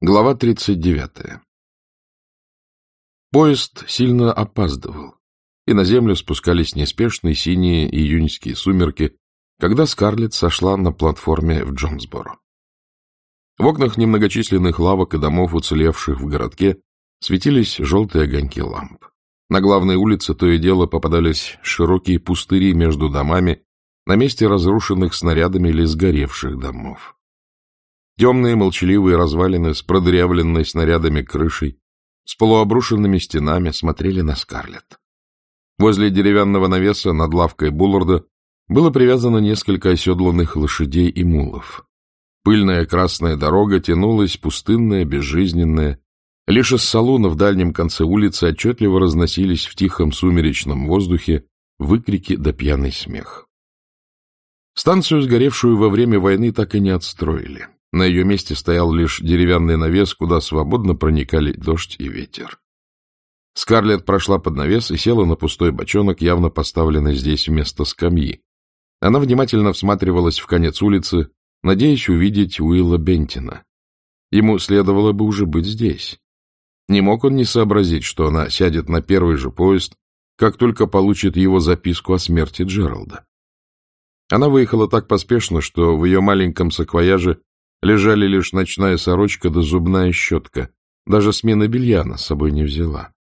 Глава 39. Поезд сильно опаздывал, и на землю спускались неспешные синие июньские сумерки, когда Скарлетт сошла на платформе в Джонсборо. В окнах немногочисленных лавок и домов, уцелевших в городке, светились желтые огоньки ламп. На главной улице то и дело попадались широкие пустыри между домами на месте разрушенных снарядами или сгоревших домов. Темные молчаливые развалины с продырявленной снарядами крышей, с полуобрушенными стенами смотрели на Скарлетт. Возле деревянного навеса над лавкой Булларда было привязано несколько оседланных лошадей и мулов. Пыльная красная дорога тянулась, пустынная, безжизненная. Лишь из салуна в дальнем конце улицы отчетливо разносились в тихом сумеречном воздухе выкрики да пьяный смех. Станцию, сгоревшую во время войны, так и не отстроили. На ее месте стоял лишь деревянный навес, куда свободно проникали дождь и ветер. Скарлетт прошла под навес и села на пустой бочонок, явно поставленный здесь вместо скамьи. Она внимательно всматривалась в конец улицы, надеясь увидеть Уилла Бентина. Ему следовало бы уже быть здесь. Не мог он не сообразить, что она сядет на первый же поезд, как только получит его записку о смерти Джералда. Она выехала так поспешно, что в ее маленьком саквояже Лежали лишь ночная сорочка да зубная щетка. Даже смена белья она с собой не взяла.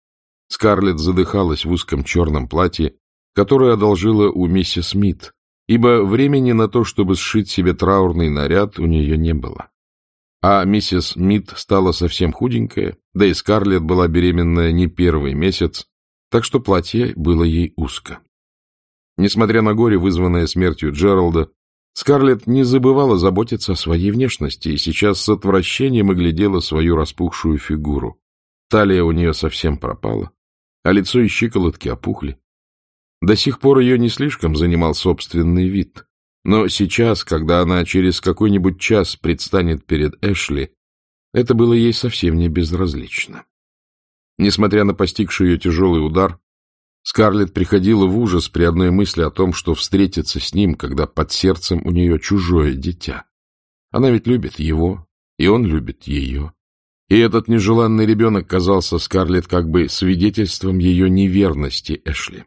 Скарлетт задыхалась в узком черном платье, которое одолжила у миссис Смит, ибо времени на то, чтобы сшить себе траурный наряд, у нее не было. А миссис Смит стала совсем худенькая, да и Скарлетт была беременная не первый месяц, так что платье было ей узко. Несмотря на горе, вызванное смертью Джералда, Скарлетт не забывала заботиться о своей внешности и сейчас с отвращением оглядела свою распухшую фигуру. Талия у нее совсем пропала, а лицо и щиколотки опухли. До сих пор ее не слишком занимал собственный вид, но сейчас, когда она через какой-нибудь час предстанет перед Эшли, это было ей совсем не безразлично. Несмотря на постигший ее тяжелый удар, Скарлетт приходила в ужас при одной мысли о том, что встретится с ним, когда под сердцем у нее чужое дитя. Она ведь любит его, и он любит ее. И этот нежеланный ребенок казался Скарлетт как бы свидетельством ее неверности Эшли.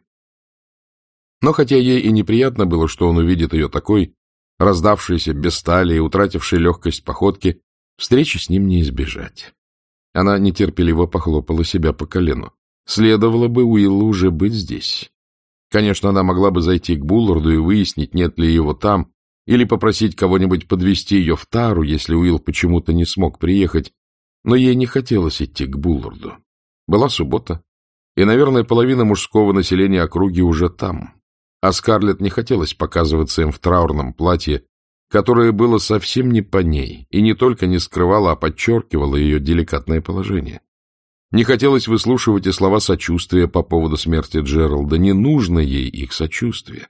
Но хотя ей и неприятно было, что он увидит ее такой, раздавшейся без стали и утратившей легкость походки, встречи с ним не избежать. Она нетерпеливо похлопала себя по колену. Следовало бы Уиллу уже быть здесь. Конечно, она могла бы зайти к Булларду и выяснить, нет ли его там, или попросить кого-нибудь подвести ее в Тару, если Уилл почему-то не смог приехать, но ей не хотелось идти к Булларду. Была суббота, и, наверное, половина мужского населения округи уже там. А Скарлетт не хотелось показываться им в траурном платье, которое было совсем не по ней и не только не скрывало, а подчеркивало ее деликатное положение. Не хотелось выслушивать и слова сочувствия по поводу смерти Джералда. Не нужно ей их сочувствие.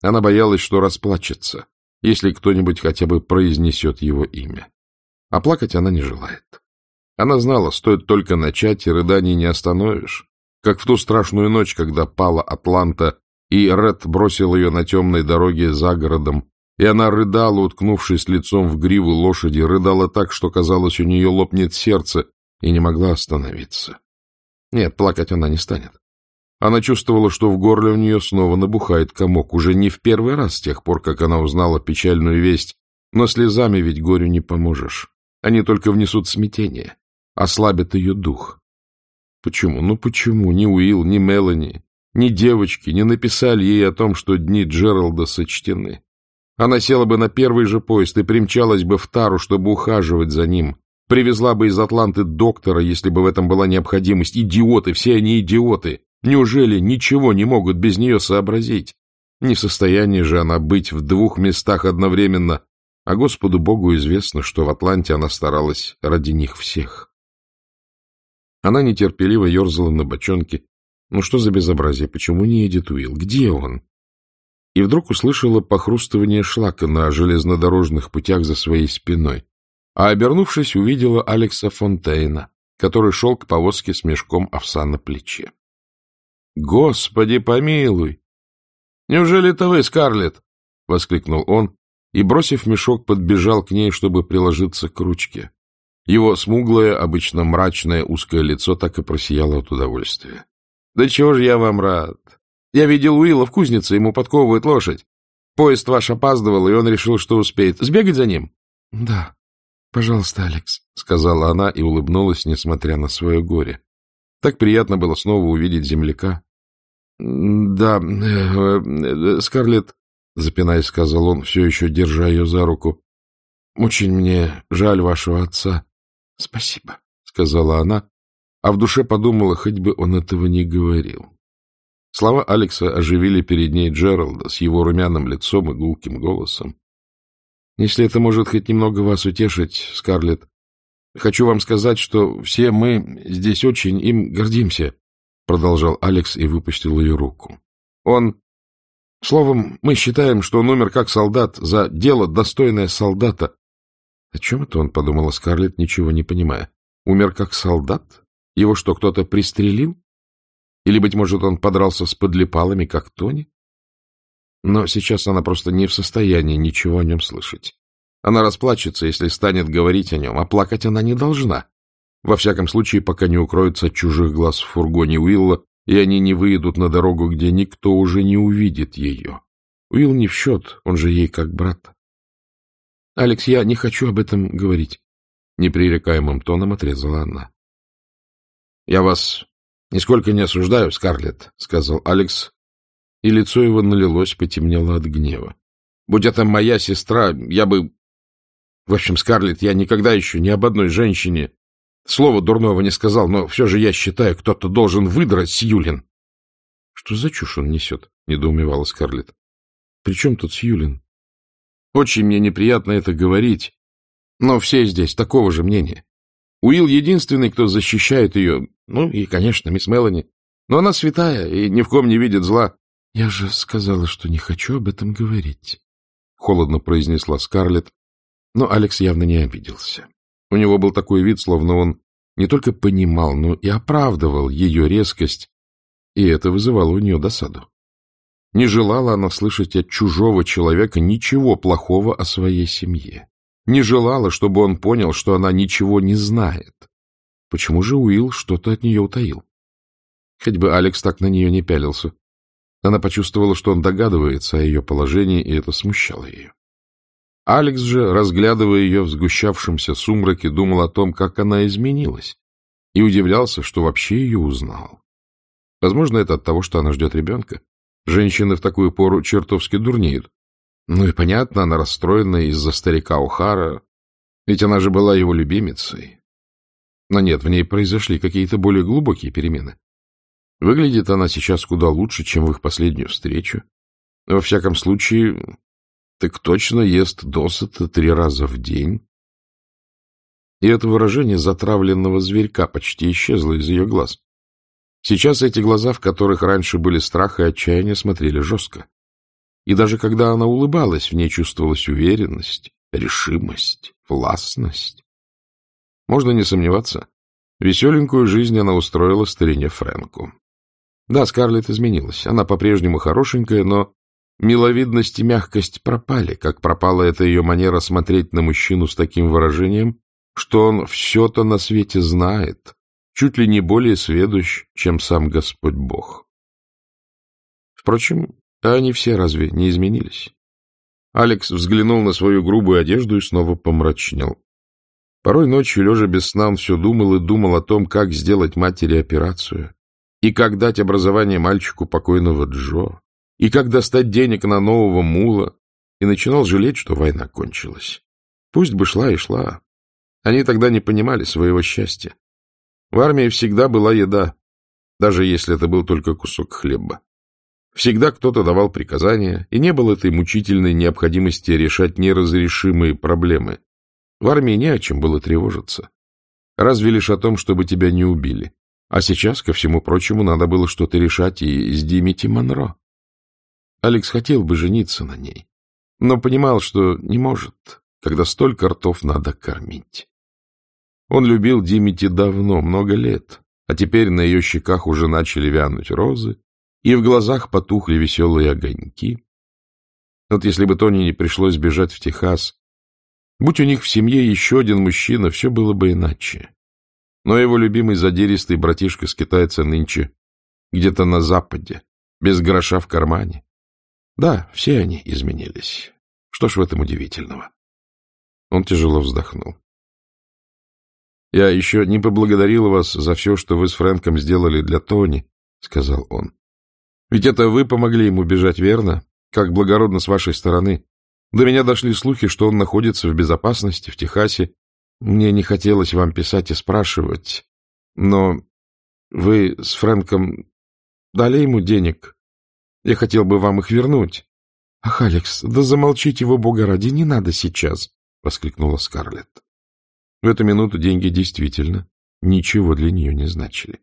Она боялась, что расплачется, если кто-нибудь хотя бы произнесет его имя. А плакать она не желает. Она знала, стоит только начать, и рыданий не остановишь. Как в ту страшную ночь, когда пала Атланта, и Ред бросил ее на темной дороге за городом, и она рыдала, уткнувшись лицом в гриву лошади, рыдала так, что, казалось, у нее лопнет сердце, и не могла остановиться. Нет, плакать она не станет. Она чувствовала, что в горле у нее снова набухает комок, уже не в первый раз с тех пор, как она узнала печальную весть, но слезами ведь горю не поможешь. Они только внесут смятение, ослабят ее дух. Почему? Ну почему ни Уилл, ни Мелани, ни девочки не написали ей о том, что дни Джералда сочтены? Она села бы на первый же поезд и примчалась бы в Тару, чтобы ухаживать за ним, Привезла бы из Атланты доктора, если бы в этом была необходимость. Идиоты, все они идиоты. Неужели ничего не могут без нее сообразить? Не в состоянии же она быть в двух местах одновременно, а Господу Богу известно, что в Атланте она старалась ради них всех. Она нетерпеливо ерзала на бочонке. Ну что за безобразие? Почему не едет Уилл? Где он? И вдруг услышала похрустывание шлака на железнодорожных путях за своей спиной а, обернувшись, увидела Алекса Фонтейна, который шел к повозке с мешком овса на плече. — Господи помилуй! Неужели это вы, Скарлетт? — воскликнул он и, бросив мешок, подбежал к ней, чтобы приложиться к ручке. Его смуглое, обычно мрачное, узкое лицо так и просияло от удовольствия. — Да чего же я вам рад? Я видел Уилла в кузнице, ему подковывают лошадь. Поезд ваш опаздывал, и он решил, что успеет. Сбегать за ним? — Да, пожалуйста, Алекс, — сказала она и улыбнулась, несмотря на свое горе. Так приятно было снова увидеть земляка. — Да, э, э, Скарлетт, — запинаясь, сказал он, все еще держа ее за руку, — очень мне жаль вашего отца. — Спасибо, — сказала она, а в душе подумала, хоть бы он этого не говорил. Слова Алекса оживили перед ней Джералда с его румяным лицом и гулким голосом. — Если это может хоть немного вас утешить, Скарлетт, хочу вам сказать, что все мы здесь очень им гордимся, — продолжал Алекс и выпустил ее руку. — Он... Словом, мы считаем, что он умер как солдат за дело, достойное солдата, — О чем это он, — подумала Скарлетт, ничего не понимая. — Умер как солдат? Его что, кто-то пристрелил? Или, быть может, он подрался с подлипалами, как Тони? Но сейчас она просто не в состоянии ничего о нем слышать. Она расплачется, если станет говорить о нем, а плакать она не должна. Во всяком случае, пока не укроется от чужих глаз в фургоне Уилла, и они не выйдут на дорогу, где никто уже не увидит ее. Уилл не в счет, он же ей как брат. — Алекс, я не хочу об этом говорить, — непререкаемым тоном отрезала она. — Я вас нисколько не осуждаю, Скарлетт, — сказал Алекс, и лицо его налилось, потемнело от гнева. — Будь это моя сестра, я бы... В общем, Скарлетт, я никогда еще ни об одной женщине слова дурного не сказал, но все же я считаю, кто-то должен выдрать Сьюлин. — Что за чушь он несет? — недоумевала Скарлетт. — При чем тут Сьюлин? Очень мне неприятно это говорить, но все здесь такого же мнения. Уилл единственный, кто защищает ее, ну и, конечно, мисс Мелани. Но она святая и ни в ком не видит зла. — Я же сказала, что не хочу об этом говорить, — холодно произнесла Скарлетт, но Алекс явно не обиделся. У него был такой вид, словно он не только понимал, но и оправдывал ее резкость, и это вызывало у нее досаду. Не желала она слышать от чужого человека ничего плохого о своей семье. Не желала, чтобы он понял, что она ничего не знает. Почему же Уилл что-то от нее утаил? Хоть бы Алекс так на нее не пялился. Она почувствовала, что он догадывается о ее положении, и это смущало ее. Алекс же, разглядывая ее в сгущавшемся сумраке, думал о том, как она изменилась, и удивлялся, что вообще ее узнал. Возможно, это от того, что она ждет ребенка. Женщины в такую пору чертовски дурнеют. Ну и понятно, она расстроена из-за старика Ухара, ведь она же была его любимицей. Но нет, в ней произошли какие-то более глубокие перемены. Выглядит она сейчас куда лучше, чем в их последнюю встречу. Во всяком случае, так точно ест досыта три раза в день. И это выражение затравленного зверька почти исчезло из ее глаз. Сейчас эти глаза, в которых раньше были страх и отчаяние, смотрели жестко. И даже когда она улыбалась, в ней чувствовалась уверенность, решимость, властность. Можно не сомневаться, веселенькую жизнь она устроила старине Фрэнку. Да, Скарлетт изменилась, она по-прежнему хорошенькая, но миловидность и мягкость пропали, как пропала эта ее манера смотреть на мужчину с таким выражением, что он все-то на свете знает, чуть ли не более сведущ, чем сам Господь Бог. Впрочем, а они все разве не изменились? Алекс взглянул на свою грубую одежду и снова помрачнел. Порой ночью, лежа без сна, он все думал и думал о том, как сделать матери операцию, и как дать образование мальчику покойного Джо, и как достать денег на нового мула, и начинал жалеть, что война кончилась. Пусть бы шла и шла. Они тогда не понимали своего счастья. В армии всегда была еда, даже если это был только кусок хлеба. Всегда кто-то давал приказания, и не было этой мучительной необходимости решать неразрешимые проблемы. В армии не о чем было тревожиться. Разве лишь о том, чтобы тебя не убили. А сейчас, ко всему прочему, надо было что-то решать и с Димити Монро. Алекс хотел бы жениться на ней, но понимал, что не может, когда столько ртов надо кормить. Он любил Димити давно, много лет, а теперь на ее щеках уже начали вянуть розы, и в глазах потухли веселые огоньки. Вот если бы Тони не пришлось бежать в Техас, Будь у них в семье еще один мужчина, все было бы иначе. Но его любимый задиристый братишка скитается нынче где-то на западе, без гроша в кармане. Да, все они изменились. Что ж в этом удивительного? Он тяжело вздохнул. — Я еще не поблагодарил вас за все, что вы с Фрэнком сделали для Тони, — сказал он. — Ведь это вы помогли ему бежать, верно? Как благородно с вашей стороны. До меня дошли слухи, что он находится в безопасности в Техасе. Мне не хотелось вам писать и спрашивать, но вы с Фрэнком дали ему денег. Я хотел бы вам их вернуть. — Ах, Алекс, да замолчите его, бога ради, не надо сейчас, — воскликнула Скарлетт. В эту минуту деньги действительно ничего для нее не значили.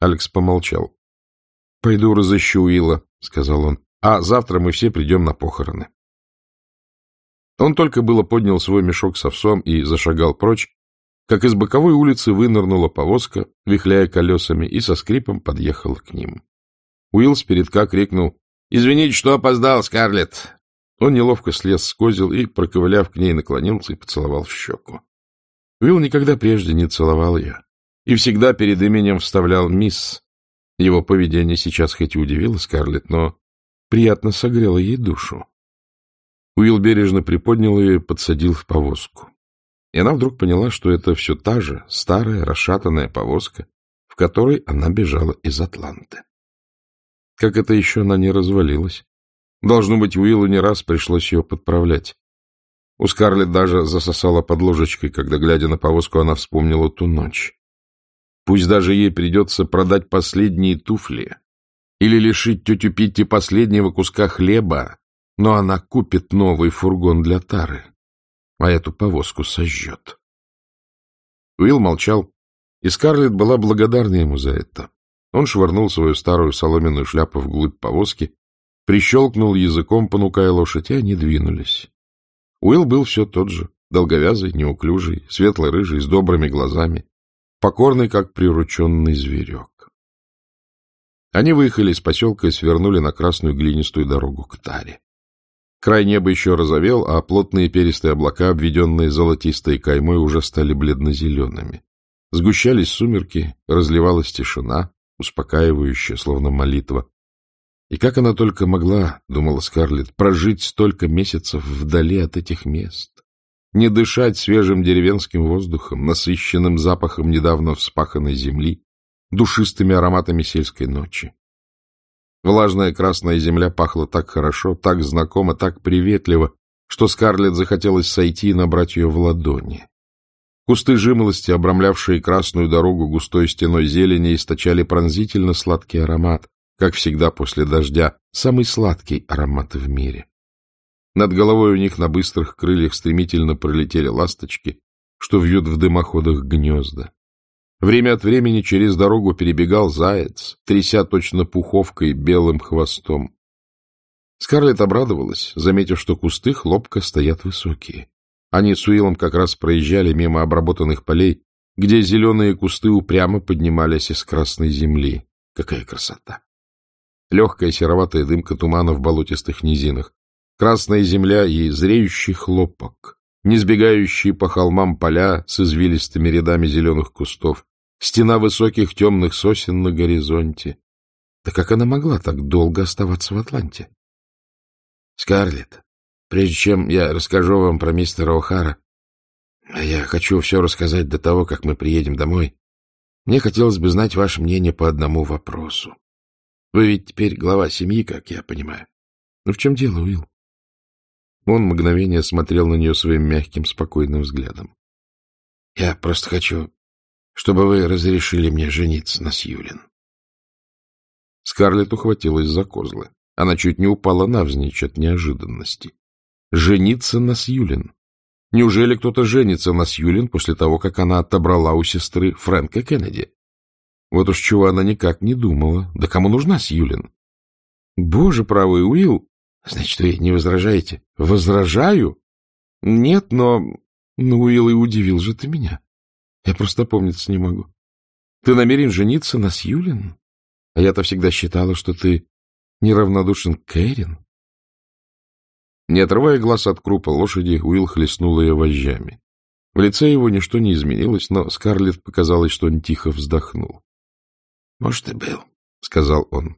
Алекс помолчал. — Пойду разыщу Уилла, — сказал он, — а завтра мы все придем на похороны. Он только было поднял свой мешок с овсом и зашагал прочь, как из боковой улицы вынырнула повозка, вихляя колесами, и со скрипом подъехала к ним. Уилл передка крикнул Извините, что опоздал, Скарлетт. Он неловко слез с козел и, проковыляв к ней, наклонился и поцеловал в щеку. Уилл никогда прежде не целовал ее и всегда перед именем вставлял «мисс». Его поведение сейчас хоть и удивило Скарлетт, но приятно согрело ей душу. Уилл бережно приподнял ее и подсадил в повозку. И она вдруг поняла, что это все та же старая расшатанная повозка, в которой она бежала из Атланты. Как это еще она не развалилась? Должно быть, Уиллу не раз пришлось ее подправлять. У Скарлетт даже засосала под ложечкой, когда, глядя на повозку, она вспомнила ту ночь. Пусть даже ей придется продать последние туфли или лишить тетю Питти последнего куска хлеба, но она купит новый фургон для Тары, а эту повозку сожжет. Уилл молчал, и Скарлетт была благодарна ему за это. Он швырнул свою старую соломенную шляпу вглубь повозки, прищелкнул языком, понукая лошадь, и они двинулись. Уилл был все тот же, долговязый, неуклюжий, светло-рыжий, с добрыми глазами, покорный, как прирученный зверек. Они выехали из поселка и свернули на красную глинистую дорогу к Таре. Край неба еще разовел, а плотные перистые облака, обведенные золотистой каймой, уже стали бледно-зелеными. Сгущались сумерки, разливалась тишина, успокаивающая, словно молитва. И как она только могла, — думала Скарлетт, — прожить столько месяцев вдали от этих мест, не дышать свежим деревенским воздухом, насыщенным запахом недавно вспаханной земли, душистыми ароматами сельской ночи. Влажная красная земля пахла так хорошо, так знакомо, так приветливо, что Скарлетт захотелось сойти и набрать ее в ладони. Кусты жимолости, обрамлявшие красную дорогу густой стеной зелени, источали пронзительно сладкий аромат, как всегда после дождя, самый сладкий аромат в мире. Над головой у них на быстрых крыльях стремительно пролетели ласточки, что вьют в дымоходах гнезда. Время от времени через дорогу перебегал заяц, тряся точно пуховкой белым хвостом. Скарлетт обрадовалась, заметив, что кусты хлопка стоят высокие. Они с Уиллом как раз проезжали мимо обработанных полей, где зеленые кусты упрямо поднимались из красной земли. Какая красота! Легкая сероватая дымка тумана в болотистых низинах, красная земля и зреющий хлопок, не сбегающие по холмам поля с извилистыми рядами зеленых кустов, стена высоких темных сосен на горизонте. Да как она могла так долго оставаться в Атланте? — Скарлетт, Прежде чем я расскажу вам про мистера О'Хара, а я хочу все рассказать до того, как мы приедем домой, мне хотелось бы знать ваше мнение по одному вопросу. Вы ведь теперь глава семьи, как я понимаю. Ну, в чем дело, Уилл? Он мгновение смотрел на нее своим мягким, спокойным взглядом. — Я просто хочу, чтобы вы разрешили мне жениться на Сьюлин. Скарлетт ухватилась за козлы. Она чуть не упала навзничь от неожиданности жениться на Сьюлин. Неужели кто-то женится на Сьюлин после того, как она отобрала у сестры Фрэнка Кеннеди? Вот уж чего она никак не думала. Да кому нужна Сьюлин? Боже правый, Уилл! Значит, вы не возражаете? Возражаю? Нет, но... Ну, Уилл, и удивил же ты меня. Я просто помниться не могу. Ты намерен жениться на Сьюлин? А я-то всегда считала, что ты неравнодушен к Кэрин. Не отрывая глаз от крупа лошади, Уилл хлестнул ее вожжами. В лице его ничто не изменилось, но Скарлетт показалось, что он тихо вздохнул. — Может, и был, — сказал он.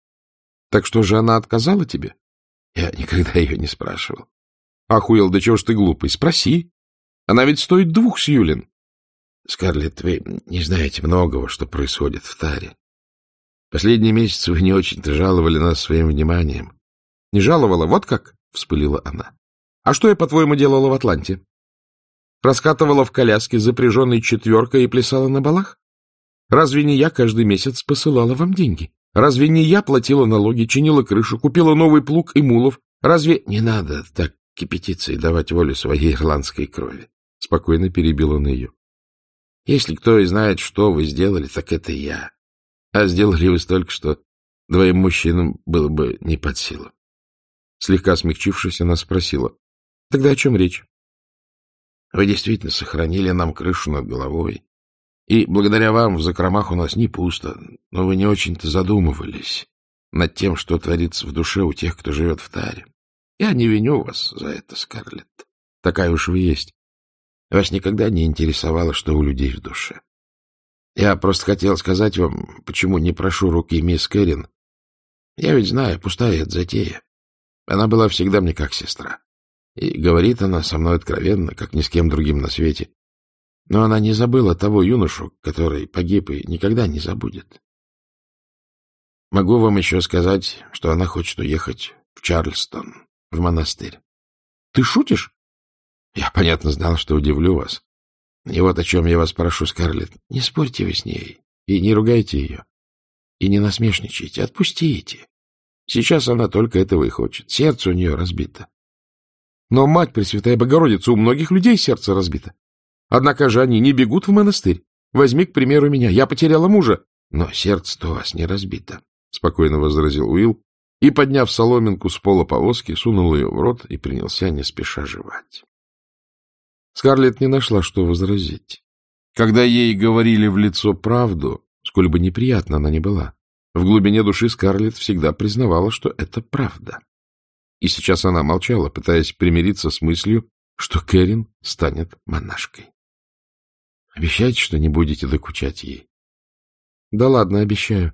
— Так что же она отказала тебе? Я никогда ее не спрашивал. — Ах, Уилл, да чего ж ты глупый? Спроси. Она ведь стоит двух сьюлин. — Скарлетт, вы не знаете многого, что происходит в Таре. Последние месяцы вы не очень-то жаловали нас своим вниманием. — Не жаловала? Вот как? — вспылила она. — А что я, по-твоему, делала в Атланте? Раскатывала в коляске, запряженной четверкой, и плясала на балах? Разве не я каждый месяц посылала вам деньги? Разве не я платила налоги, чинила крышу, купила новый плуг и мулов? Разве не надо так кипятиться и давать волю своей ирландской крови? Спокойно перебила на ее. Если кто и знает, что вы сделали, так это я. А сделали вы столько, что двоим мужчинам было бы не под силу. Слегка смягчившись, она спросила. — Тогда о чем речь? — Вы действительно сохранили нам крышу над головой. И благодаря вам в закромах у нас не пусто, но вы не очень-то задумывались над тем, что творится в душе у тех, кто живет в таре. Я не виню вас за это, Скарлетт. Такая уж вы есть. Вас никогда не интересовало, что у людей в душе. Я просто хотел сказать вам, почему не прошу руки мисс Кэрин. Я ведь знаю, пустая это затея. Она была всегда мне как сестра. И говорит она со мной откровенно, как ни с кем другим на свете. Но она не забыла того юношу, который погиб и никогда не забудет. Могу вам еще сказать, что она хочет уехать в Чарльстон, в монастырь. — Ты шутишь? — Я, понятно, знал, что удивлю вас. И вот о чем я вас прошу, Скарлетт. Не спорьте вы с ней и не ругайте ее. И не насмешничайте, отпустите. Сейчас она только этого и хочет. Сердце у нее разбито. Но, мать Пресвятая Богородица, у многих людей сердце разбито. Однако же они не бегут в монастырь. Возьми, к примеру, меня. Я потеряла мужа. Но сердце-то у вас не разбито, — спокойно возразил Уилл, и, подняв соломинку с пола повозки, сунул ее в рот и принялся не спеша жевать. Скарлетт не нашла, что возразить. Когда ей говорили в лицо правду, сколь бы неприятна она ни была, в глубине души Скарлетт всегда признавала, что это правда. И сейчас она молчала, пытаясь примириться с мыслью, что Кэрин станет монашкой. — Обещайте, что не будете докучать ей. — Да ладно, обещаю.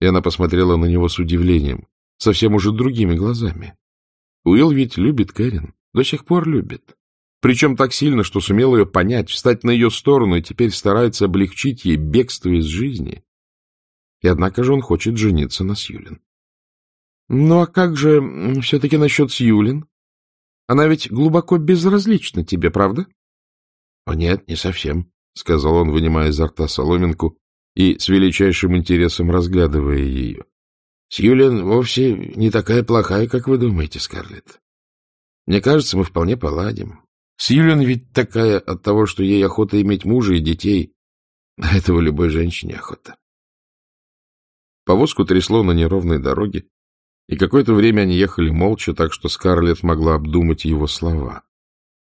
И она посмотрела на него с удивлением, совсем уже другими глазами. Уилл ведь любит Кэрин, до сих пор любит. Причем так сильно, что сумел ее понять, встать на ее сторону и теперь старается облегчить ей бегство из жизни. И однако же он хочет жениться на Сьюлин. Ну а как же все-таки насчет Сьюлин? Она ведь глубоко безразлична тебе, правда? — О, нет, не совсем, — сказал он, вынимая изо рта соломинку и с величайшим интересом разглядывая ее. — Сьюлин вовсе не такая плохая, как вы думаете, Скарлетт. Мне кажется, мы вполне поладим. Сьюлин ведь такая от того, что ей охота иметь мужа и детей. А этого любой женщине охота. Повозку трясло на неровной дороге, и какое-то время они ехали молча, так что Скарлетт могла обдумать его слова.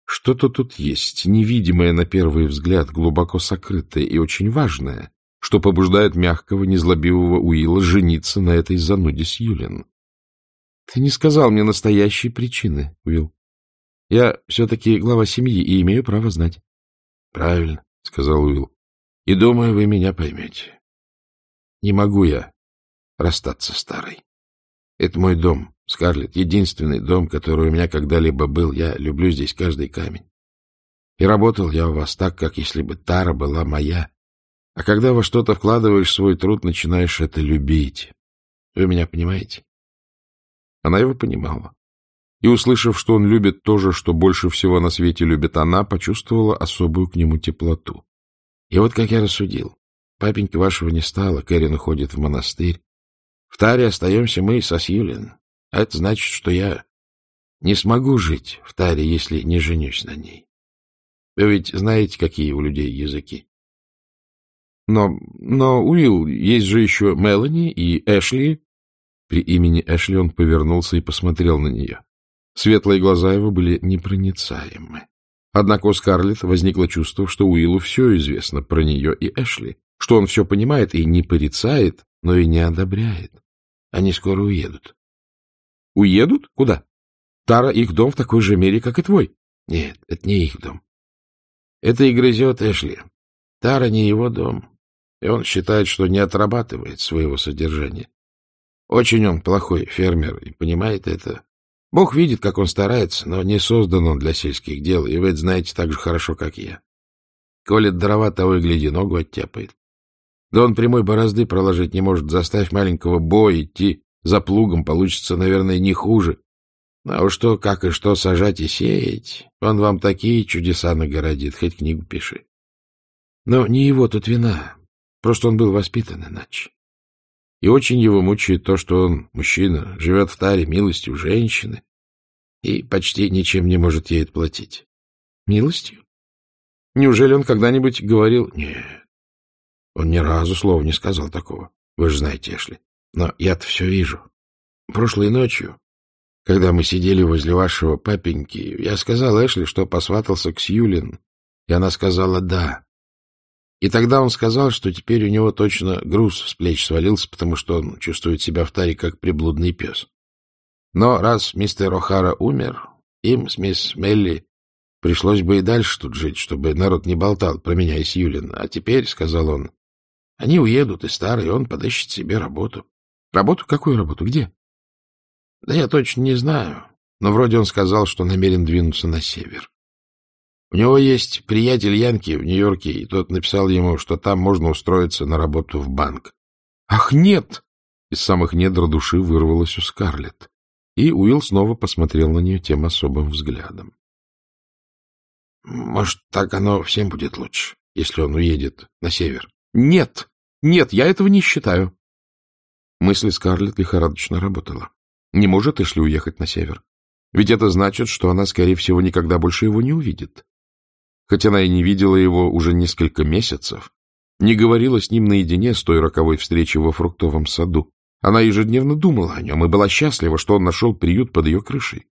Что-то тут есть, невидимое на первый взгляд, глубоко сокрытое и очень важное, что побуждает мягкого, незлобивого Уилла жениться на этой зануде Сьюлин. — Ты не сказал мне настоящей причины, Уилл. Я все-таки глава семьи и имею право знать. — Правильно, — сказал Уилл. — И думаю, вы меня поймете. Не могу я расстаться старой. Это мой дом, Скарлетт, единственный дом, который у меня когда-либо был. Я люблю здесь каждый камень. И работал я у вас так, как если бы Тара была моя. А когда во что-то вкладываешь свой труд, начинаешь это любить. Вы меня понимаете? Она его понимала. И, услышав, что он любит то же, что больше всего на свете любит она, почувствовала особую к нему теплоту. И вот как я рассудил. Папеньки вашего не стало, Кэрин уходит в монастырь. В Таре остаемся мы со Сьюлин. А это значит, что я не смогу жить в Таре, если не женюсь на ней. Вы ведь знаете, какие у людей языки. Но, но, Уилл, есть же еще Мелани и Эшли. При имени Эшли он повернулся и посмотрел на нее. Светлые глаза его были непроницаемы. Однако у Скарлетт возникло чувство, что Уиллу все известно про нее и Эшли, что он все понимает и не порицает, но и не одобряет. Они скоро уедут. — Уедут? Куда? Тара — их дом в такой же мере, как и твой. Нет, это не их дом. Это и грызет Эшли. Тара не его дом, и он считает, что не отрабатывает своего содержания. Очень он плохой фермер и понимает это. Бог видит, как он старается, но не создан он для сельских дел, и вы это знаете так же хорошо, как я. Колет дрова, того и гляди, ногу оттяпает. Да он прямой борозды проложить не может. Заставь маленького боя идти за плугом, получится, наверное, не хуже. А уж что, как и что сажать и сеять, он вам такие чудеса нагородит, хоть книгу пиши. Но не его тут вина, просто он был воспитан иначе. И очень его мучает то, что он, мужчина, живет в таре милостью женщины и почти ничем не может ей отплатить. Милостью? Неужели он когда-нибудь говорил... Нет, он ни разу слова не сказал такого. Вы же знаете, Эшли. Но я-то все вижу. Прошлой ночью, когда мы сидели возле вашего папеньки, я сказал Эшли, что посватался к Сьюлин, и она сказала «да». И тогда он сказал, что теперь у него точно груз с плеч свалился, потому что он чувствует себя в таре как приблудный пес. Но раз мистер О'Хара умер, им с мисс Мелли пришлось бы и дальше тут жить, чтобы народ не болтал про меня и Сьюлин. А теперь, — сказал он, — они уедут и старый, он подыщет себе работу. Работу? Какую работу? Где? Да я точно не знаю, но вроде он сказал, что намерен двинуться на север. У него есть приятель Янки в Нью-Йорке, и тот написал ему, что там можно устроиться на работу в банк. — Ах, нет! Из самых недр души вырвалось у Скарлетт, и Уилл снова посмотрел на нее тем особым взглядом. — Может, так оно всем будет лучше, если он уедет на север? — Нет! Нет, я этого не считаю. Мысль Скарлетт лихорадочно работала. Не может Эшли уехать на север. Ведь это значит, что она, скорее всего, никогда больше его не увидит хоть она и не видела его уже несколько месяцев, не говорила с ним наедине с той роковой встречи во фруктовом саду. Она ежедневно думала о нем и была счастлива, что он нашел приют под ее крышей.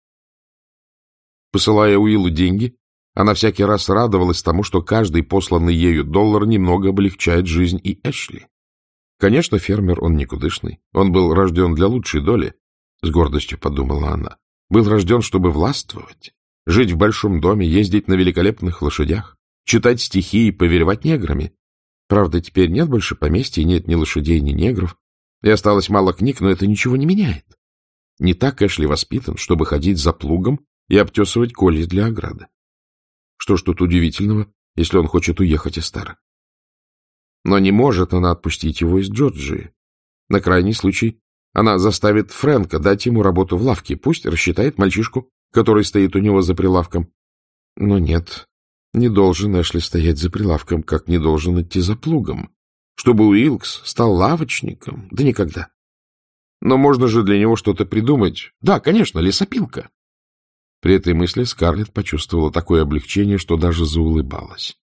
Посылая Уиллу деньги, она всякий раз радовалась тому, что каждый посланный ею доллар немного облегчает жизнь и Эшли. Конечно, фермер он никудышный. Он был рожден для лучшей доли, — с гордостью подумала она. Был рожден, чтобы властвовать жить в большом доме, ездить на великолепных лошадях, читать стихи и повелевать неграми. Правда, теперь нет больше поместья, нет ни лошадей, ни негров, и осталось мало книг, но это ничего не меняет. Не так Эшли воспитан, чтобы ходить за плугом и обтесывать колья для ограды. Что ж тут удивительного, если он хочет уехать из Стара? Но не может она отпустить его из Джорджии. На крайний случай она заставит Фрэнка дать ему работу в лавке, пусть рассчитает мальчишку который стоит у него за прилавком. Но нет, не должен Эшли стоять за прилавком, как не должен идти за плугом. Чтобы Уилкс стал лавочником? Да никогда. Но можно же для него что-то придумать. Да, конечно, лесопилка. При этой мысли Скарлетт почувствовала такое облегчение, что даже заулыбалась.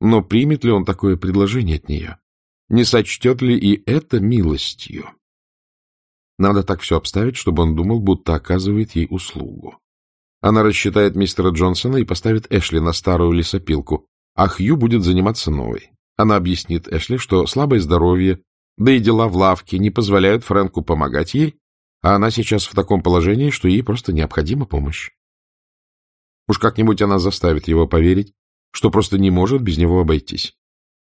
Но примет ли он такое предложение от нее? Не сочтет ли и это милостью? Надо так все обставить, чтобы он думал, будто оказывает ей услугу. Она рассчитает мистера Джонсона и поставит Эшли на старую лесопилку, а Хью будет заниматься новой. Она объяснит Эшли, что слабое здоровье, да и дела в лавке не позволяют Фрэнку помогать ей, а она сейчас в таком положении, что ей просто необходима помощь. Уж как-нибудь она заставит его поверить, что просто не может без него обойтись.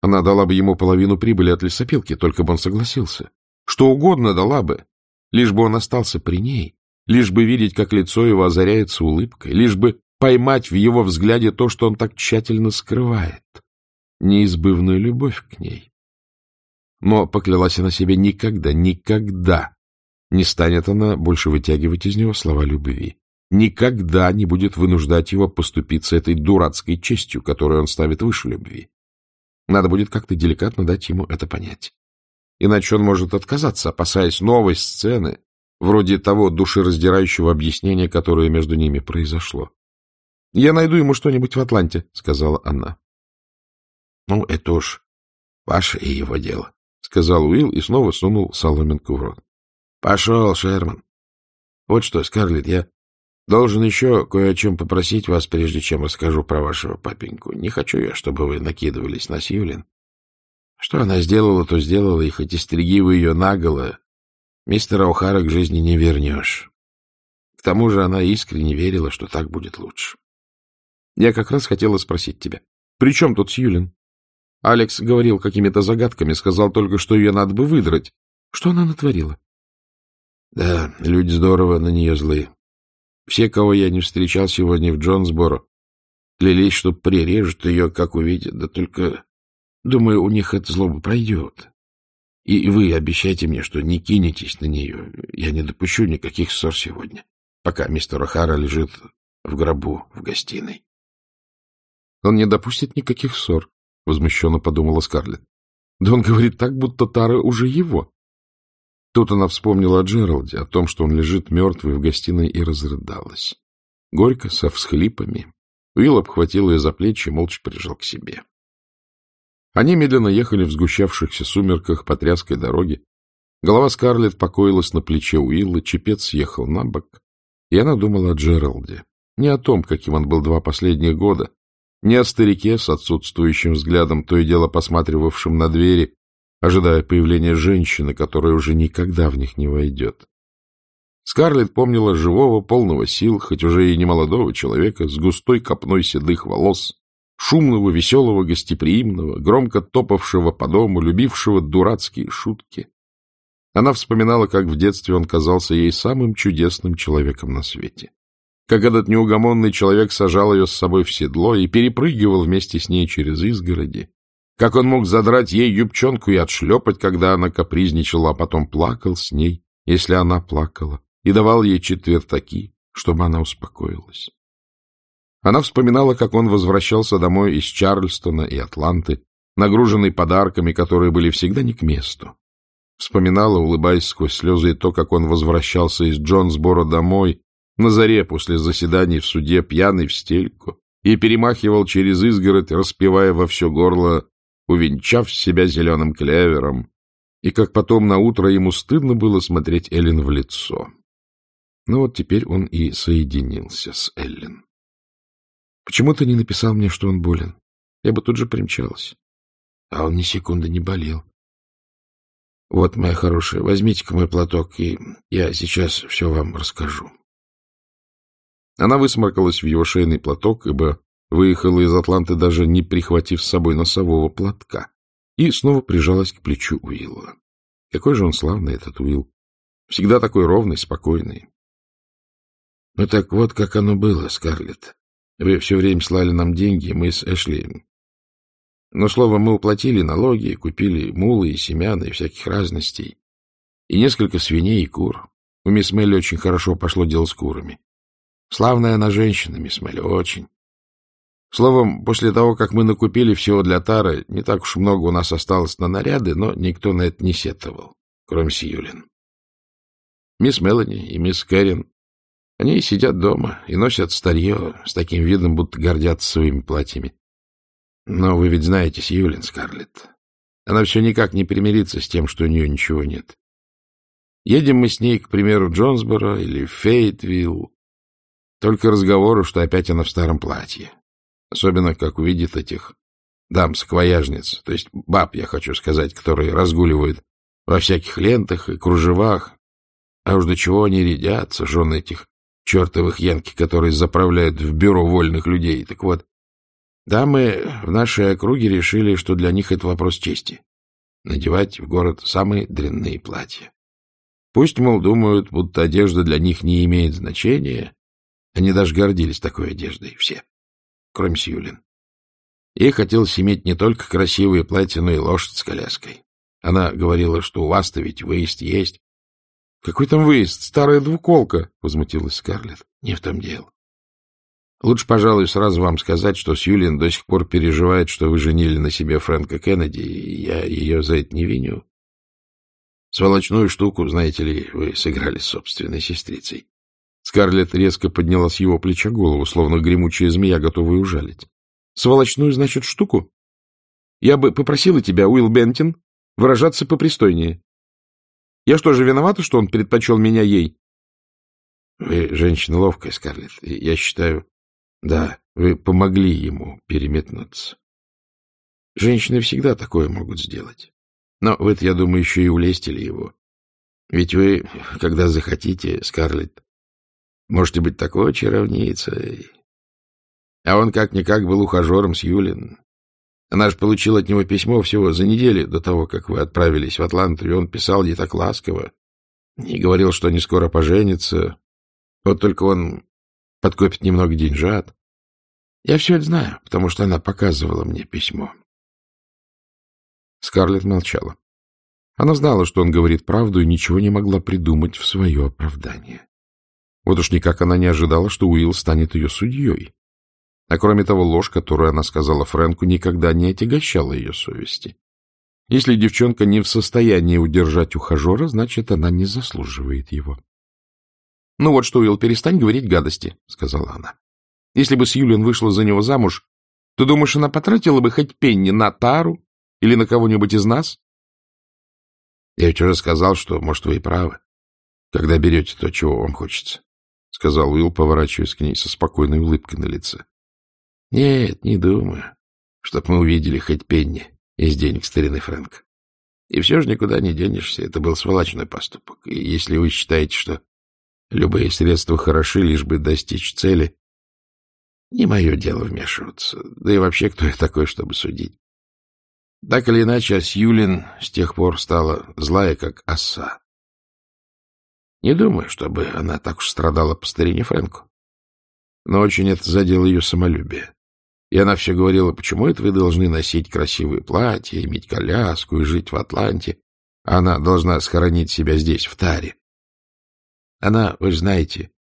Она дала бы ему половину прибыли от лесопилки, только бы он согласился. Что угодно дала бы, лишь бы он остался при ней лишь бы видеть, как лицо его озаряется улыбкой, лишь бы поймать в его взгляде то, что он так тщательно скрывает, неизбывную любовь к ней. Но поклялась она себе никогда, никогда не станет она больше вытягивать из него слова любви. Никогда не будет вынуждать его поступиться этой дурацкой честью, которую он ставит выше любви. Надо будет как-то деликатно дать ему это понять. Иначе он может отказаться, опасаясь новой сцены, вроде того душераздирающего объяснения, которое между ними произошло. — Я найду ему что-нибудь в Атланте, — сказала она. — Ну, это уж ваше и его дело, — сказал Уилл и снова сунул соломинку в рот. — Пошел, Шерман. Вот что, Скарлетт, я должен еще кое о чем попросить вас, прежде чем расскажу про вашего папеньку. Не хочу я, чтобы вы накидывались на Сьюлин. Что она сделала, то сделала, и хоть и стриги вы ее наголо, Мистера О'Хара к жизни не вернешь. К тому же она искренне верила, что так будет лучше. Я как раз хотела спросить тебя, при чем тут Сьюлин? Алекс говорил какими-то загадками, сказал только, что ее надо бы выдрать. Что она натворила? Да, люди здорово на нее злые. Все, кого я не встречал сегодня в Джонсборо, клялись, что прирежут ее, как увидят. Да только, думаю, у них это злоба пройдет. И вы обещайте мне, что не кинетесь на нее. Я не допущу никаких ссор сегодня, пока мистер Охара лежит в гробу в гостиной. Он не допустит никаких ссор, — возмущенно подумала Скарлетт. Да он говорит так, будто Тара уже его. Тут она вспомнила о Джералде, о том, что он лежит мертвый в гостиной, и разрыдалась. Горько, со всхлипами. Уилл обхватил ее за плечи и молча прижал к себе. Они медленно ехали в сгущавшихся сумерках по тряской дороге. Голова Скарлетт покоилась на плече Уилла, чепец съехал на бок, и она думала о Джералде. Не о том, каким он был два последних года, не о старике с отсутствующим взглядом, то и дело посматривавшим на двери, ожидая появления женщины, которая уже никогда в них не войдет. Скарлетт помнила живого, полного сил, хоть уже и немолодого человека, с густой копной седых волос, шумного, веселого, гостеприимного, громко топавшего по дому, любившего дурацкие шутки. Она вспоминала, как в детстве он казался ей самым чудесным человеком на свете. Как этот неугомонный человек сажал ее с собой в седло и перепрыгивал вместе с ней через изгороди, как он мог задрать ей юбчонку и отшлепать, когда она капризничала, а потом плакал с ней, если она плакала, и давал ей четвертаки, чтобы она успокоилась. Она вспоминала, как он возвращался домой из Чарльстона и Атланты, нагруженный подарками, которые были всегда не к месту. Вспоминала, улыбаясь сквозь слезы, и то, как он возвращался из Джонсборо домой на заре после заседаний в суде, пьяный в стельку, и перемахивал через изгородь, распевая во все горло увенчав себя зеленым клевером, и как потом на утро ему стыдно было смотреть Эллен в лицо. Но вот теперь он и соединился с Эллен. Почему ты не написал мне, что он болен? Я бы тут же примчалась. А он ни секунды не болел. Вот, моя хорошая, возьмите-ка мой платок, и я сейчас все вам расскажу. Она высморкалась в его шейный платок, ибо выехала из Атланты, даже не прихватив с собой носового платка, и снова прижалась к плечу Уилла. Какой же он славный, этот Уилл. Всегда такой ровный, спокойный. Ну так вот, как оно было, Скарлетт. Вы все время слали нам деньги, мы с Эшли... Но, словом, мы уплатили налоги, купили мулы и семян и всяких разностей, и несколько свиней и кур. У мисс Мелли очень хорошо пошло дело с курами. Славная она женщина, мисс Мелли, очень. Словом, после того, как мы накупили всего для Тары, не так уж много у нас осталось на наряды, но никто на это не сетовал, кроме Сьюлин. Мисс Мелани и мисс Кэрин, они сидят дома и носят старье с таким видом, будто гордятся своими платьями. Но вы ведь знаете Сьюлин, Скарлетт. Она все никак не примирится с тем, что у нее ничего нет. Едем мы с ней, к примеру, в Джонсборо или в Фейтвилл. Только разговоры, что опять она в старом платье. Особенно, как увидит этих дам-саквояжниц, то есть баб, я хочу сказать, которые разгуливают во всяких лентах и кружевах. А уж до чего они рядятся, жены этих чертовых янки, которые заправляют в бюро вольных людей. Так вот, дамы в нашей округе решили, что для них это вопрос чести — надевать в город самые дрянные платья. Пусть, мол, думают, будто одежда для них не имеет значения. Они даже гордились такой одеждой, все кроме Сьюлин. Ей хотелось иметь не только красивые платья, но и лошадь с коляской. Она говорила, что у вас-то ведь выезд есть. — Какой там выезд? Старая двуколка! — возмутилась Скарлетт. — Не в том дело. Лучше, пожалуй, сразу вам сказать, что Сьюлин до сих пор переживает, что вы женили на себе Фрэнка Кеннеди, и я ее за это не виню. Сволочную штуку, знаете ли, вы сыграли с собственной сестрицей. Скарлетт резко подняла с его плеча голову, словно гремучая змея, готовая ужалить. — Сволочную, значит, штуку? Я бы попросила тебя, Уилл Бентин, выражаться попристойнее. Я что же виновата, что он предпочел меня ей? — Вы женщина ловкая, Скарлетт. Я считаю, да, вы помогли ему переметнуться. Женщины всегда такое могут сделать. Но вы-то, я думаю, еще и улестили его. Ведь вы, когда захотите, Скарлетт, Можете быть такой чаровницей. А он как-никак был ухажером с Юлин. Она же получила от него письмо всего за неделю до того, как вы отправились в Атланту, и он писал ей так ласково и говорил, что они скоро поженятся. Вот только он подкопит немного деньжат. Я все это знаю, потому что она показывала мне письмо. Скарлетт молчала. Она знала, что он говорит правду, и ничего не могла придумать в свое оправдание. Вот уж никак она не ожидала, что Уилл станет ее судьей. А кроме того, ложь, которую она сказала Фрэнку, никогда не отягощала ее совести. Если девчонка не в состоянии удержать ухажера, значит, она не заслуживает его. — Ну вот что, Уилл, перестань говорить гадости, — сказала она. — Если бы Сьюлин вышла за него замуж, ты думаешь, она потратила бы хоть пенни на Тару или на кого-нибудь из нас? — Я ведь уже сказал, что, может, вы и правы, когда берете то, чего вам хочется, — сказал Уилл, поворачиваясь к ней со спокойной улыбкой на лице. — Нет, не думаю, чтоб мы увидели хоть пенни из денег старины Фрэнка. И все же никуда не денешься, это был сволочной поступок. И если вы считаете, что любые средства хороши, лишь бы достичь цели, не мое дело вмешиваться. Да и вообще, кто я такой, чтобы судить? Так или иначе, Асьюлин с тех пор стала злая, как оса. Не думаю, чтобы она так уж страдала по старине Фрэнку. Но очень это задело ее самолюбие. И она все говорила, почему это вы должны носить красивые платья, иметь коляску и жить в Атланте, она должна схоронить себя здесь, в Таре. Она, вы знаете,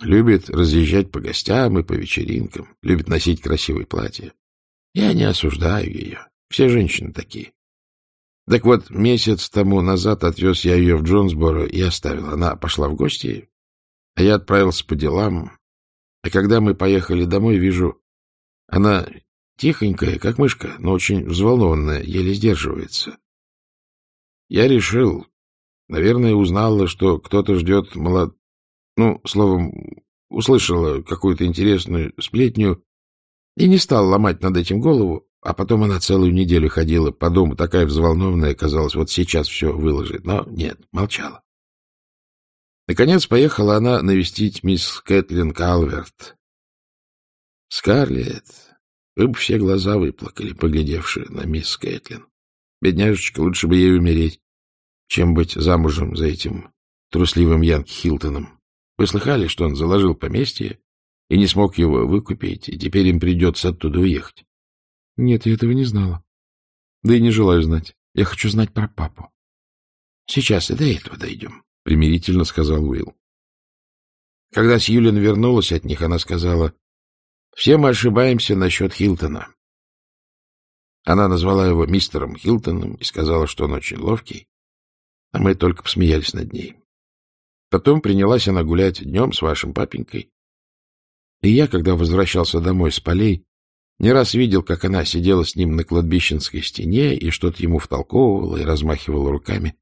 любит разъезжать по гостям и по вечеринкам, любит носить красивые платья. Я не осуждаю ее. Все женщины такие. Так вот, месяц тому назад отвез я ее в Джонсборо и оставил. Она пошла в гости, а я отправился по делам. А когда мы поехали домой, вижу, она тихонькая, как мышка, но очень взволнованная, еле сдерживается. Я решил, наверное, узнала, что кто-то ждет молод... Ну, словом, услышала какую-то интересную сплетню и не стал ломать над этим голову, а потом она целую неделю ходила по дому, такая взволнованная, казалось, вот сейчас все выложит. Но нет, молчала. Наконец поехала она навестить мисс Кэтлин Калверт. Скарлетт, вы бы все глаза выплакали, поглядевшие на мисс Кэтлин. Бедняжечка, лучше бы ей умереть, чем быть замужем за этим трусливым Янки Хилтоном. Вы слыхали, что он заложил поместье и не смог его выкупить, и теперь им придется оттуда уехать? Нет, я этого не знала. Да и не желаю знать. Я хочу знать про папу. Сейчас и до этого дойдем, — примирительно сказал Уилл. Когда Сьюлин вернулась от них, она сказала, «Все мы ошибаемся насчет Хилтона». Она назвала его мистером Хилтоном и сказала, что он очень ловкий, а мы только посмеялись над ней. Потом принялась она гулять днем с вашим папенькой. И я, когда возвращался домой с полей, не раз видел, как она сидела с ним на кладбищенской стене и что-то ему втолковывала и размахивала руками.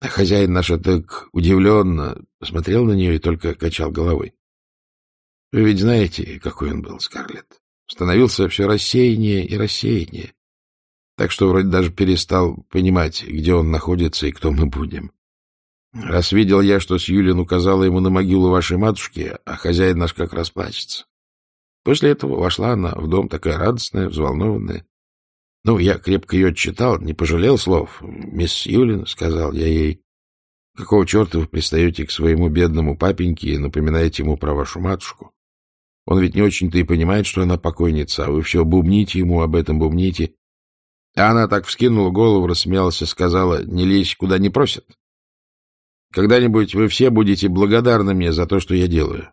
А хозяин наш так удивленно смотрел на нее и только качал головой. Вы ведь знаете, какой он был, Скарлетт. Становился все рассеяннее и рассеяннее. Так что вроде даже перестал понимать, где он находится и кто мы будем. Раз видел я, что Сьюлин указала ему на могилу вашей матушки, а хозяин наш как раз плачется. После этого вошла она в дом такая радостная, взволнованная. Ну, я крепко ее отчитал, не пожалел слов. «Мисс Юлин», — сказал я ей, — «какого черта вы пристаете к своему бедному папеньке и напоминаете ему про вашу матушку? Он ведь не очень-то и понимает, что она покойница, а вы все бубните ему об этом, бубните». А она так вскинула голову, рассмеялась и сказала, «Не лезь, куда не просят. Когда-нибудь вы все будете благодарны мне за то, что я делаю.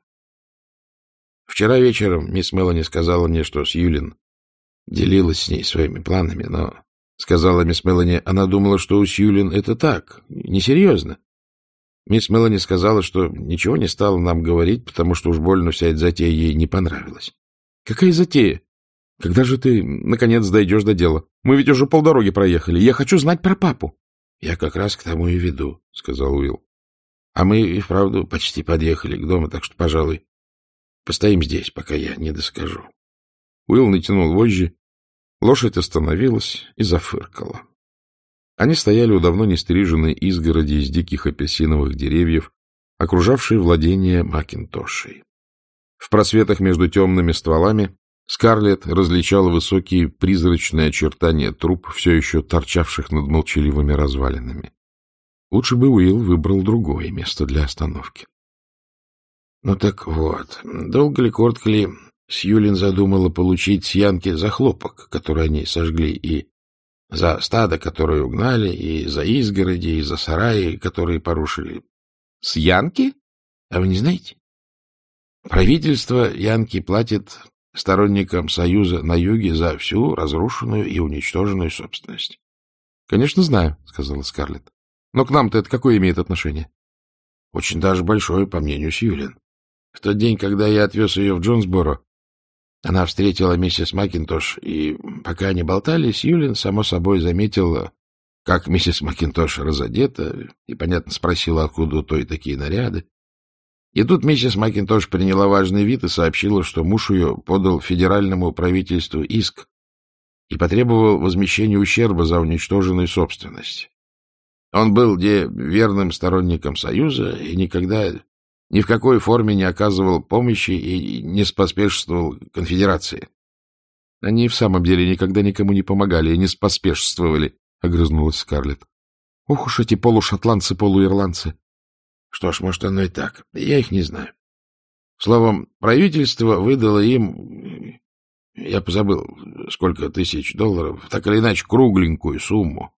Вчера вечером мисс Мелани сказала мне, что Сьюлин делилась с ней своими планами, но, сказала мисс Мелани, она думала, что у Сьюлин это так, несерьезно. Мисс Мелани сказала, что ничего не стала нам говорить, потому что уж больно вся эта затея ей не понравилась. — Какая затея? Когда же ты, наконец, дойдешь до дела? Мы ведь уже полдороги проехали. Я хочу знать про папу. — Я как раз к тому и веду, — сказал Уилл. — А мы и вправду почти подъехали к дому, так что, пожалуй, Постоим здесь, пока я не доскажу. Уилл натянул вожжи. Лошадь остановилась и зафыркала. Они стояли у давно не стриженной изгороди из диких апельсиновых деревьев, окружавшей владение Макинтошей. В просветах между темными стволами Скарлетт различала высокие призрачные очертания труп, все еще торчавших над молчаливыми развалинами. Лучше бы Уилл выбрал другое место для остановки. Ну так вот, долго ли, коротко ли, Сьюлин задумала получить с Янки за хлопок, который они сожгли, и за стадо, которое угнали, и за изгороди, и за сараи, которые порушили. — С Янки? А вы не знаете? Правительство Янки платит сторонникам Союза на юге за всю разрушенную и уничтоженную собственность. — Конечно, знаю, — сказала Скарлетт. — Но к нам-то это какое имеет отношение? — Очень даже большое, по мнению Сьюлин. В тот день, когда я отвез ее в Джонсборо, она встретила миссис Макинтош, и пока они болтали, Сьюлин, само собой, заметила, как миссис Макинтош разодета, и, понятно, спросила, откуда у той такие наряды. И тут миссис Макинтош приняла важный вид и сообщила, что муж ее подал федеральному правительству иск и потребовал возмещения ущерба за уничтоженную собственность. Он был где верным сторонником Союза и никогда ни в какой форме не оказывал помощи и не споспешствовал конфедерации. — Они в самом деле никогда никому не помогали и не споспешствовали, — огрызнулась Скарлетт. — Ох уж эти полушотландцы-полуирландцы! Что ж, может, оно и так. Я их не знаю. Словом, правительство выдало им, я позабыл, сколько тысяч долларов, так или иначе, кругленькую сумму.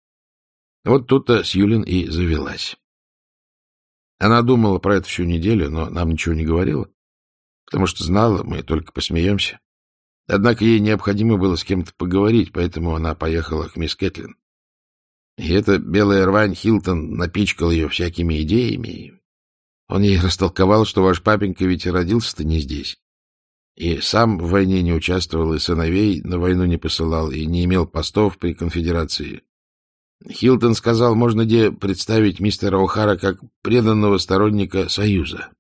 Вот тут-то Сьюлин и завелась. Она думала про это всю неделю, но нам ничего не говорила, потому что знала, мы только посмеемся. Однако ей необходимо было с кем-то поговорить, поэтому она поехала к мисс Кэтлин. И эта белая рвань Хилтон напичкал ее всякими идеями, он ей растолковал, что ваш папенька ведь родился-то не здесь. И сам в войне не участвовал, и сыновей на войну не посылал, и не имел постов при конфедерации. Хилтон сказал, можно где представить мистера О'Хара как преданного сторонника Союза.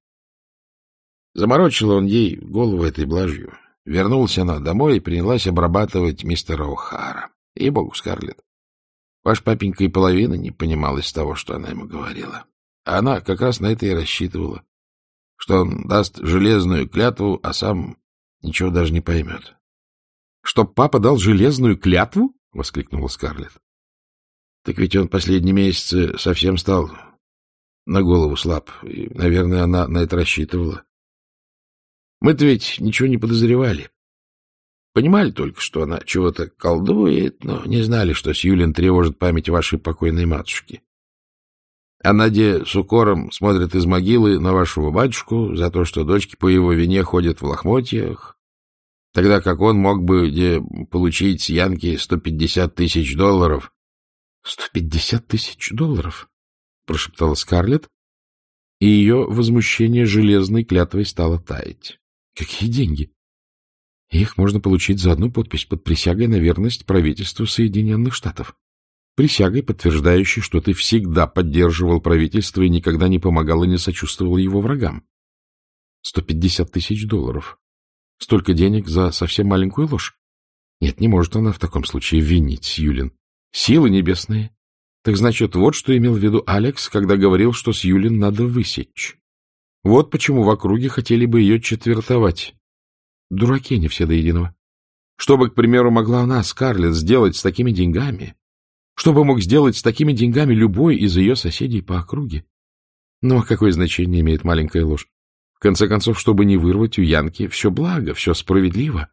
Заморочил он ей голову этой блажью. Вернулась она домой и принялась обрабатывать мистера О'Хара. И богу, Скарлетт, ваш папенька и половины не понимал из того, что она ему говорила. А она как раз на это и рассчитывала, что он даст железную клятву, а сам ничего даже не поймет. — Чтоб папа дал железную клятву? — воскликнула Скарлетт. — Так ведь он последние месяцы совсем стал на голову слаб, и, наверное, она на это рассчитывала. Мы-то ведь ничего не подозревали. Понимали только, что она чего-то колдует, но не знали, что Сьюлин тревожит память вашей покойной матушки. А Надя с укором смотрит из могилы на вашего батюшку за то, что дочки по его вине ходят в лохмотьях, тогда как он мог бы где получить с Янки 150 тысяч долларов. — Сто пятьдесят тысяч долларов? — прошептала Скарлетт, и ее возмущение железной клятвой стало таять. — Какие деньги? Их можно получить за одну подпись под присягой на верность правительству Соединенных Штатов присягой, подтверждающей, что ты всегда поддерживал правительство и никогда не помогал и не сочувствовал его врагам. Сто пятьдесят тысяч долларов. Столько денег за совсем маленькую ложь? Нет, не может она в таком случае винить Сьюлин. Силы небесные. Так значит, вот что имел в виду Алекс, когда говорил, что Сьюлин надо высечь. Вот почему в округе хотели бы ее четвертовать. Дураки они все до единого. Что бы, к примеру, могла она, Скарлетт, сделать с такими деньгами? Что бы мог сделать с такими деньгами любой из ее соседей по округе? Но какое значение имеет маленькая ложь? В конце концов, чтобы не вырвать у Янки, все благо, все справедливо.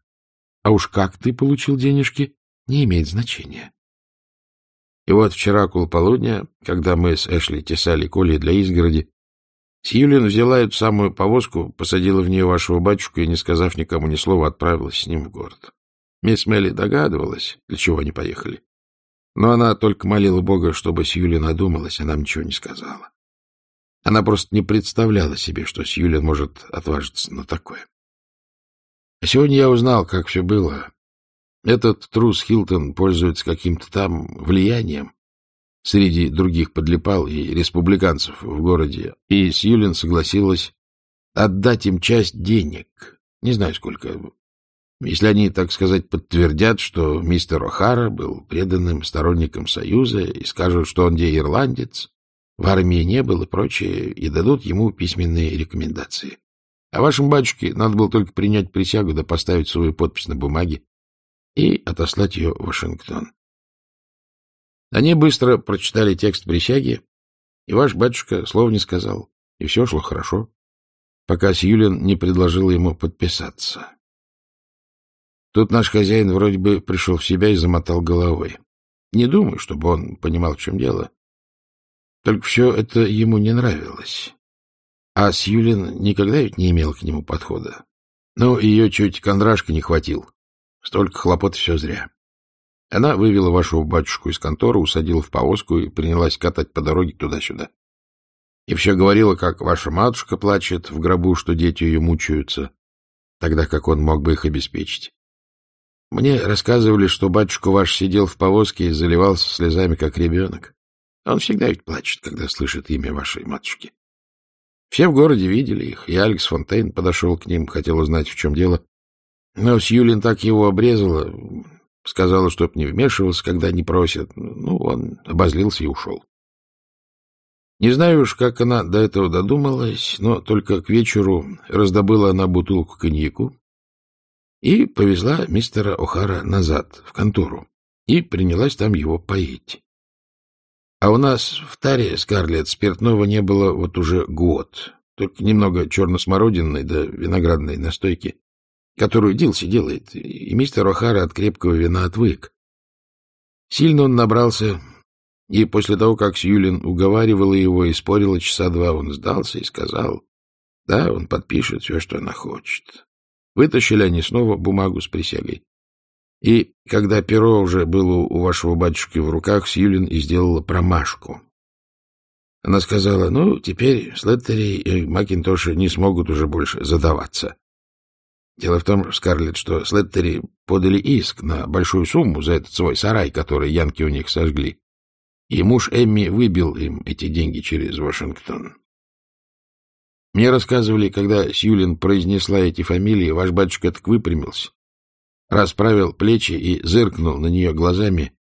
А уж как ты получил денежки, не имеет значения. И вот вчера около полудня, когда мы с Эшли тесали коли для изгороди, Сьюлин взяла эту самую повозку, посадила в нее вашего батюшку и, не сказав никому ни слова, отправилась с ним в город. Мисс Мелли догадывалась, для чего они поехали. Но она только молила Бога, чтобы Сьюлин надумалась, а нам ничего не сказала. Она просто не представляла себе, что Сьюлин может отважиться на такое. А сегодня я узнал, как все было. Этот трус Хилтон пользуется каким-то там влиянием среди других подлипал и республиканцев в городе, и Сьюлин согласилась отдать им часть денег. Не знаю, сколько, если они, так сказать, подтвердят, что мистер О'Хара был преданным сторонником Союза и скажут, что он где ирландец, в армии не был и прочее, и дадут ему письменные рекомендации. А вашему батюшке надо было только принять присягу да поставить свою подпись на бумаге и отослать ее в Вашингтон. Они быстро прочитали текст присяги, и ваш батюшка слова не сказал, и все шло хорошо, пока Сьюлин не предложил ему подписаться. Тут наш хозяин вроде бы пришел в себя и замотал головой. Не думаю, чтобы он понимал, в чем дело. Только все это ему не нравилось. А Сьюлин никогда ведь не имел к нему подхода. Но ее чуть кондрашка не хватил. Столько хлопот все зря. Она вывела вашего батюшку из конторы, усадила в повозку и принялась катать по дороге туда-сюда. И все говорила, как ваша матушка плачет в гробу, что дети ее мучаются, тогда как он мог бы их обеспечить. Мне рассказывали, что батюшка ваш сидел в повозке и заливался слезами, как ребенок. Он всегда ведь плачет, когда слышит имя вашей матушки. Все в городе видели их, и Алекс Фонтейн подошел к ним, хотел узнать, в чем дело. Но Сьюлин так его обрезала, сказала, чтоб не вмешивался, когда не просят. Ну, он обозлился и ушел. Не знаю уж, как она до этого додумалась, но только к вечеру раздобыла она бутылку коньяку и повезла мистера О'Хара назад, в контору, и принялась там его поить. А у нас в таре, Скарлетт, спиртного не было вот уже год. Только немного черно-смородинной да виноградной настойки, которую Дилси делает, и мистер О'Хара от крепкого вина отвык. Сильно он набрался, и после того, как Сьюлин уговаривала его и спорила часа два, он сдался и сказал, да, он подпишет все, что она хочет. Вытащили они снова бумагу с присягой. И когда перо уже было у вашего батюшки в руках, Сьюлин и сделала промашку. Она сказала, ну, теперь Слеттери и Макинтоши не смогут уже больше задаваться. Дело в том, Скарлетт, что Слеттери подали иск на большую сумму за этот свой сарай, который янки у них сожгли. И муж Эмми выбил им эти деньги через Вашингтон. Мне рассказывали, когда Сьюлин произнесла эти фамилии, ваш батюшка так выпрямился расправил плечи и зыркнул на нее глазами.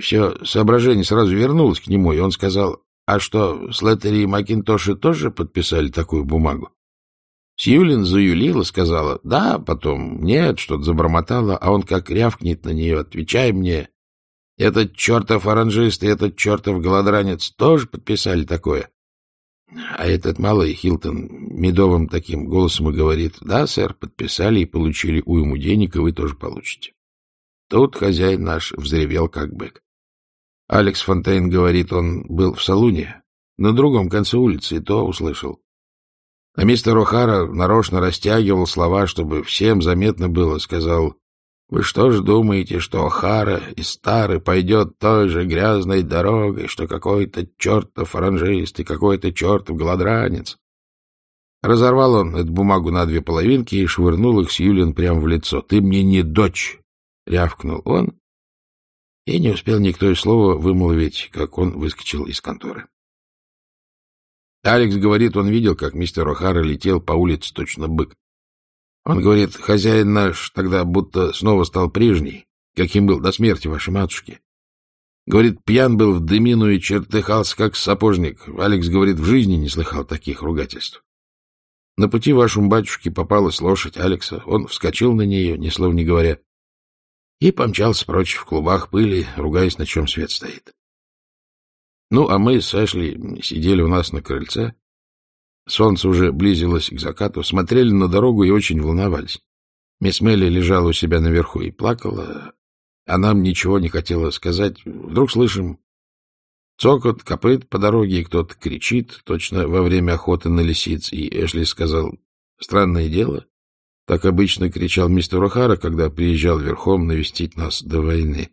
Все соображение сразу вернулось к нему, и он сказал, а что, Слеттери и Макинтоши тоже подписали такую бумагу? Сьюлин заюлила, сказала, да, потом нет, что-то забормотала, а он как рявкнет на нее, отвечай мне, этот чертов оранжист и этот чертов голодранец тоже подписали такое. А этот малый Хилтон медовым таким голосом и говорит, да, сэр, подписали и получили уйму денег, и вы тоже получите. Тут хозяин наш взревел как бык. Алекс Фонтейн говорит, он был в салуне, на другом конце улицы, и то услышал. А мистер О'Хара нарочно растягивал слова, чтобы всем заметно было, сказал, вы что ж думаете, что Хара и Старый пойдет той же грязной дорогой, что какой-то чертов оранжист и какой-то чертов голодранец? Разорвал он эту бумагу на две половинки и швырнул их с Юлин прямо в лицо. — Ты мне не дочь! — рявкнул он. И не успел никто и слова вымолвить, как он выскочил из конторы. Алекс говорит, он видел, как мистер О'Хара летел по улице точно бык. Он говорит, хозяин наш тогда будто снова стал прежний, каким был до смерти вашей матушки. Говорит, пьян был в дымину и чертыхался, как сапожник. Алекс говорит, в жизни не слыхал таких ругательств. На пути вашему батюшке попалась лошадь Алекса. Он вскочил на нее, ни слова не говоря, и помчался прочь в клубах пыли, ругаясь, на чем свет стоит. Ну, а мы с Эшли сидели у нас на крыльце, Солнце уже близилось к закату, смотрели на дорогу и очень волновались. Мисс Мелли лежала у себя наверху и плакала, а нам ничего не хотела сказать. Вдруг слышим цокот, копыт по дороге, и кто-то кричит, точно во время охоты на лисиц, и Эшли сказал, странное дело, так обычно кричал мистер О'Хара, когда приезжал верхом навестить нас до войны.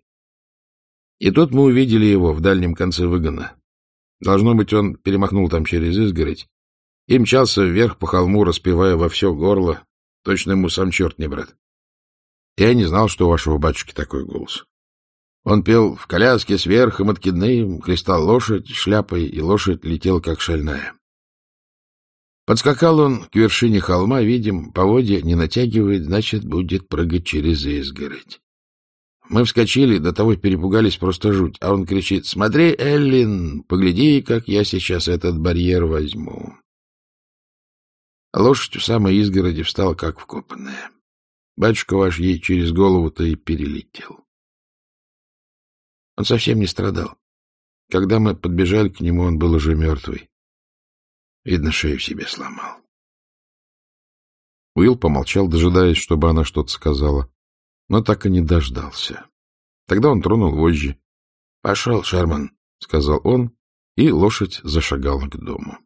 И тут мы увидели его в дальнем конце выгона. Должно быть, он перемахнул там через изгородь и мчался вверх по холму, распевая во все горло. Точно ему сам черт не брат. Я не знал, что у вашего батюшки такой голос. Он пел в коляске с верхом откидным, хлестал лошадь шляпой, и лошадь летела, как шальная. Подскакал он к вершине холма, видим, поводья не натягивает, значит, будет прыгать через изгородь. Мы вскочили, до того перепугались, просто жуть. А он кричит, смотри, Эллин, погляди, как я сейчас этот барьер возьму. Лошадь у самой изгороди встала, как вкопанная. Батюшка ваш ей через голову-то и перелетел. Он совсем не страдал. Когда мы подбежали к нему, он был уже мертвый. Видно, шею себе сломал. Уилл помолчал, дожидаясь, чтобы она что-то сказала, но так и не дождался. Тогда он тронул вожжи. — Пошел, Шерман, — сказал он, и лошадь зашагала к дому.